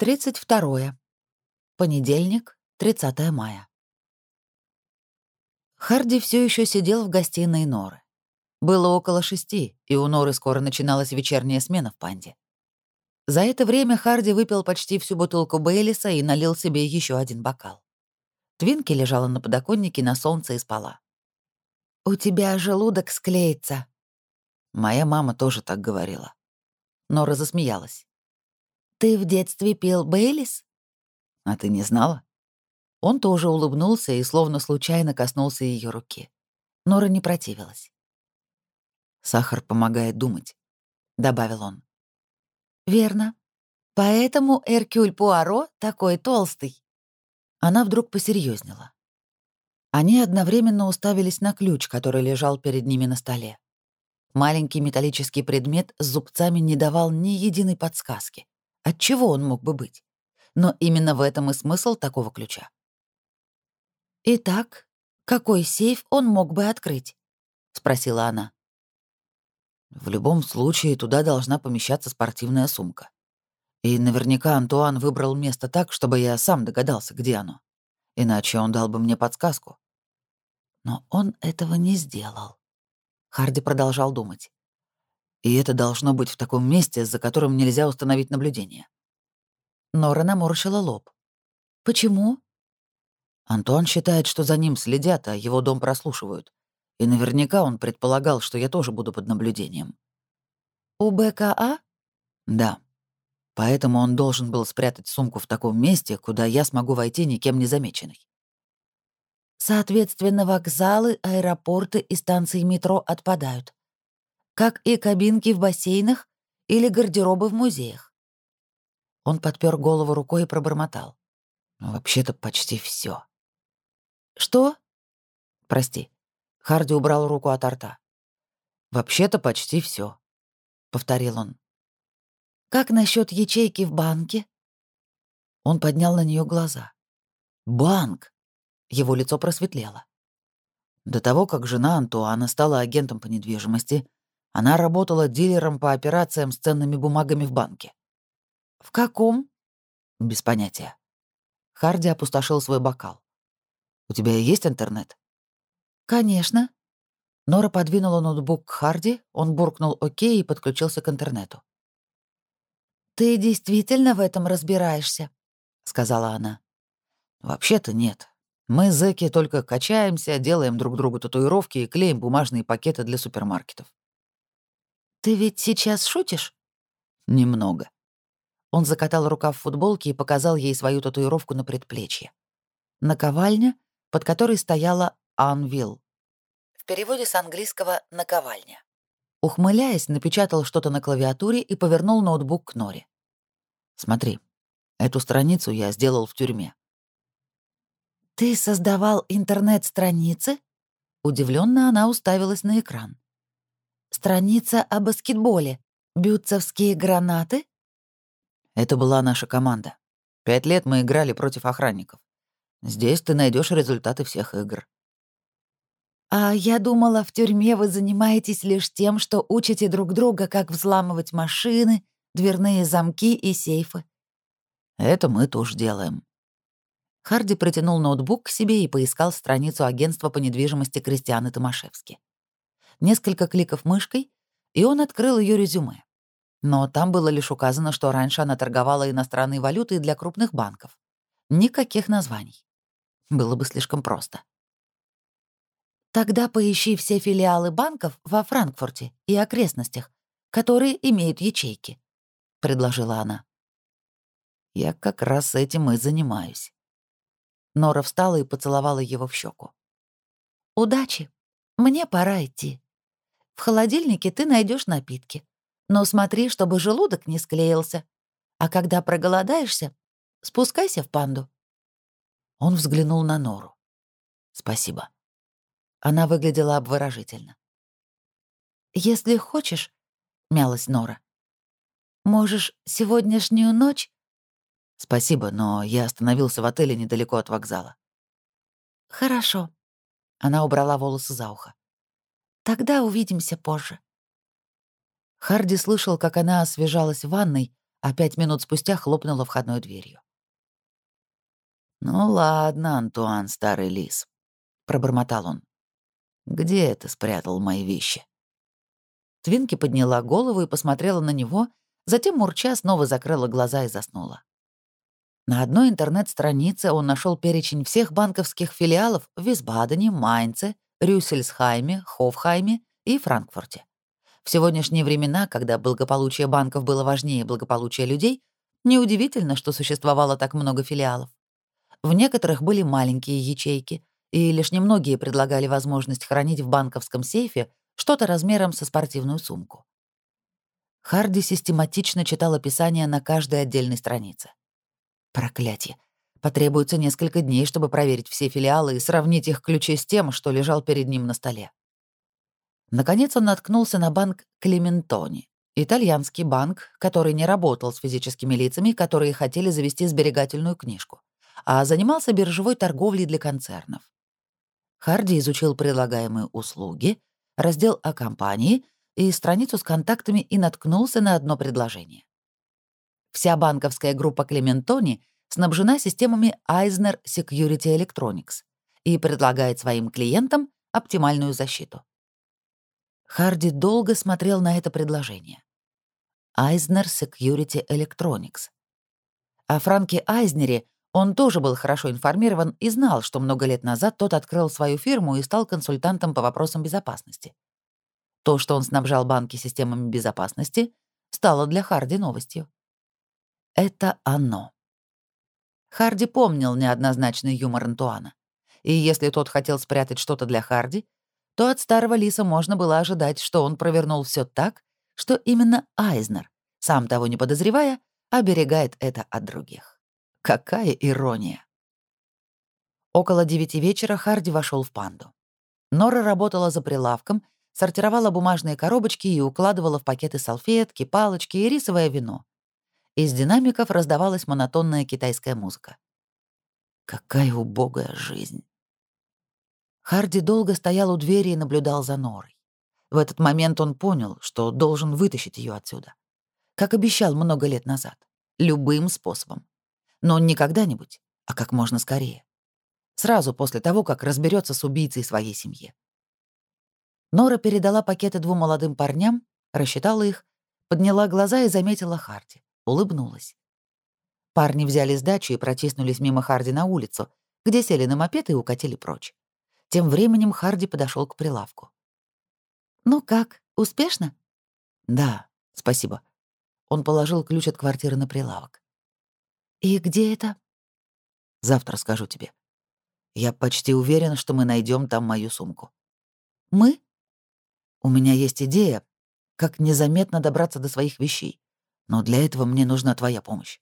32. Понедельник, 30 мая. Харди все еще сидел в гостиной Норы. Было около шести, и у Норы скоро начиналась вечерняя смена в панде. За это время Харди выпил почти всю бутылку Бейлиса и налил себе еще один бокал. Твинки лежала на подоконнике на солнце и спала. «У тебя желудок склеится». Моя мама тоже так говорила. Нора засмеялась. «Ты в детстве пил Бейлис?» «А ты не знала?» Он тоже улыбнулся и словно случайно коснулся ее руки. Нора не противилась. «Сахар помогает думать», — добавил он. «Верно. Поэтому Эркюль Пуаро такой толстый». Она вдруг посерьезнела. Они одновременно уставились на ключ, который лежал перед ними на столе. Маленький металлический предмет с зубцами не давал ни единой подсказки. От чего он мог бы быть? Но именно в этом и смысл такого ключа. «Итак, какой сейф он мог бы открыть?» — спросила она. «В любом случае, туда должна помещаться спортивная сумка. И наверняка Антуан выбрал место так, чтобы я сам догадался, где оно. Иначе он дал бы мне подсказку. Но он этого не сделал. Харди продолжал думать. И это должно быть в таком месте, за которым нельзя установить наблюдение. Нора наморщила лоб. «Почему?» Антуан считает, что за ним следят, а его дом прослушивают. И наверняка он предполагал, что я тоже буду под наблюдением. «У БКА?» «Да. Поэтому он должен был спрятать сумку в таком месте, куда я смогу войти никем не замеченной». Соответственно, вокзалы, аэропорты и станции метро отпадают как и кабинки в бассейнах или гардеробы в музеях. Он подпер голову рукой и пробормотал. «Ну, «Вообще-то почти все. «Что?» «Прости». Харди убрал руку от рта. «Вообще-то почти все, повторил он. «Как насчет ячейки в банке?» Он поднял на нее глаза. «Банк!» Его лицо просветлело. До того, как жена Антуана стала агентом по недвижимости, она работала дилером по операциям с ценными бумагами в банке. «В каком?» «Без понятия». Харди опустошил свой бокал. «У тебя есть интернет?» «Конечно». Нора подвинула ноутбук к Харди, он буркнул «Окей» и подключился к интернету. «Ты действительно в этом разбираешься?» — сказала она. «Вообще-то нет. Мы, зэки, только качаемся, делаем друг другу татуировки и клеим бумажные пакеты для супермаркетов. «Ты ведь сейчас шутишь?» «Немного». Он закатал рукав футболки и показал ей свою татуировку на предплечье. Наковальня, под которой стояла «Анвилл». В переводе с английского «наковальня». Ухмыляясь, напечатал что-то на клавиатуре и повернул ноутбук к Норе. «Смотри, эту страницу я сделал в тюрьме». «Ты создавал интернет-страницы?» Удивленно она уставилась на экран. Страница о баскетболе. Бютцевские гранаты? Это была наша команда. Пять лет мы играли против охранников. Здесь ты найдешь результаты всех игр. А я думала, в тюрьме вы занимаетесь лишь тем, что учите друг друга, как взламывать машины, дверные замки и сейфы. Это мы тоже делаем. Харди протянул ноутбук к себе и поискал страницу агентства по недвижимости Кристианы Томашевски несколько кликов мышкой, и он открыл ее резюме. Но там было лишь указано, что раньше она торговала иностранной валютой для крупных банков. Никаких названий. Было бы слишком просто. Тогда поищи все филиалы банков во Франкфурте и окрестностях, которые имеют ячейки, — предложила она. Я как раз этим и занимаюсь. Нора встала и поцеловала его в щеку. «Удачи. Мне пора идти». В холодильнике ты найдешь напитки. Но смотри, чтобы желудок не склеился. А когда проголодаешься, спускайся в панду». Он взглянул на Нору. «Спасибо». Она выглядела обворожительно. «Если хочешь», — мялась Нора, — «можешь сегодняшнюю ночь...» «Спасибо, но я остановился в отеле недалеко от вокзала». «Хорошо». Она убрала волосы за ухо. Тогда увидимся позже». Харди слышал, как она освежалась в ванной, а пять минут спустя хлопнула входной дверью. «Ну ладно, Антуан, старый лис», — пробормотал он. «Где это спрятал мои вещи?» Твинки подняла голову и посмотрела на него, затем мурча снова закрыла глаза и заснула. На одной интернет-странице он нашел перечень всех банковских филиалов в Висбадене, Майнце, Рюссельсхайме, Хофхайме и Франкфурте. В сегодняшние времена, когда благополучие банков было важнее благополучия людей, неудивительно, что существовало так много филиалов. В некоторых были маленькие ячейки, и лишь немногие предлагали возможность хранить в банковском сейфе что-то размером со спортивную сумку. Харди систематично читал описание на каждой отдельной странице. Проклятие. Потребуется несколько дней, чтобы проверить все филиалы и сравнить их ключи с тем, что лежал перед ним на столе. Наконец он наткнулся на банк Клементони, итальянский банк, который не работал с физическими лицами, которые хотели завести сберегательную книжку, а занимался биржевой торговлей для концернов. Харди изучил предлагаемые услуги, раздел о компании и страницу с контактами и наткнулся на одно предложение. Вся банковская группа Клементони снабжена системами Eisner Security Electronics и предлагает своим клиентам оптимальную защиту. Харди долго смотрел на это предложение. Eisner Security Electronics. О Франке Айзнере он тоже был хорошо информирован и знал, что много лет назад тот открыл свою фирму и стал консультантом по вопросам безопасности. То, что он снабжал банки системами безопасности, стало для Харди новостью. Это оно. Харди помнил неоднозначный юмор Антуана. И если тот хотел спрятать что-то для Харди, то от старого лиса можно было ожидать, что он провернул все так, что именно Айзнер, сам того не подозревая, оберегает это от других. Какая ирония! Около девяти вечера Харди вошел в панду. Нора работала за прилавком, сортировала бумажные коробочки и укладывала в пакеты салфетки, палочки и рисовое вино. Из динамиков раздавалась монотонная китайская музыка. Какая убогая жизнь. Харди долго стоял у двери и наблюдал за Норой. В этот момент он понял, что должен вытащить ее отсюда. Как обещал много лет назад. Любым способом. Но не когда-нибудь, а как можно скорее. Сразу после того, как разберется с убийцей своей семьи. Нора передала пакеты двум молодым парням, рассчитала их, подняла глаза и заметила Харди. Улыбнулась. Парни взяли сдачу и протиснулись мимо Харди на улицу, где сели на мопед и укатили прочь. Тем временем Харди подошел к прилавку. «Ну как, успешно?» «Да, спасибо». Он положил ключ от квартиры на прилавок. «И где это?» «Завтра скажу тебе. Я почти уверен, что мы найдем там мою сумку». «Мы?» «У меня есть идея, как незаметно добраться до своих вещей, но для этого мне нужна твоя помощь».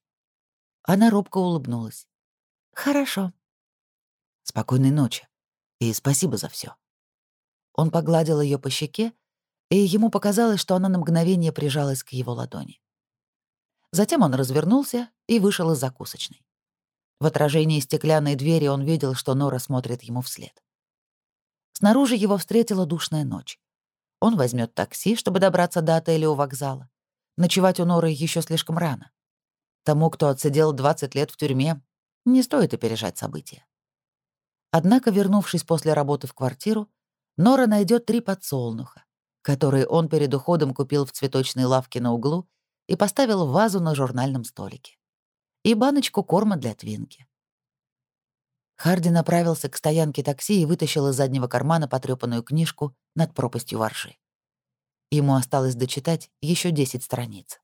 Она робко улыбнулась. «Хорошо». «Спокойной ночи. И спасибо за все. Он погладил ее по щеке, и ему показалось, что она на мгновение прижалась к его ладони. Затем он развернулся и вышел из закусочной. В отражении стеклянной двери он видел, что Нора смотрит ему вслед. Снаружи его встретила душная ночь. Он возьмет такси, чтобы добраться до отеля у вокзала. Ночевать у Норы еще слишком рано. Тому, кто отсидел 20 лет в тюрьме, не стоит опережать события. Однако, вернувшись после работы в квартиру, Нора найдет три подсолнуха, которые он перед уходом купил в цветочной лавке на углу и поставил в вазу на журнальном столике. И баночку корма для твинки. Харди направился к стоянке такси и вытащил из заднего кармана потрёпанную книжку над пропастью ворши. Ему осталось дочитать еще 10 страниц.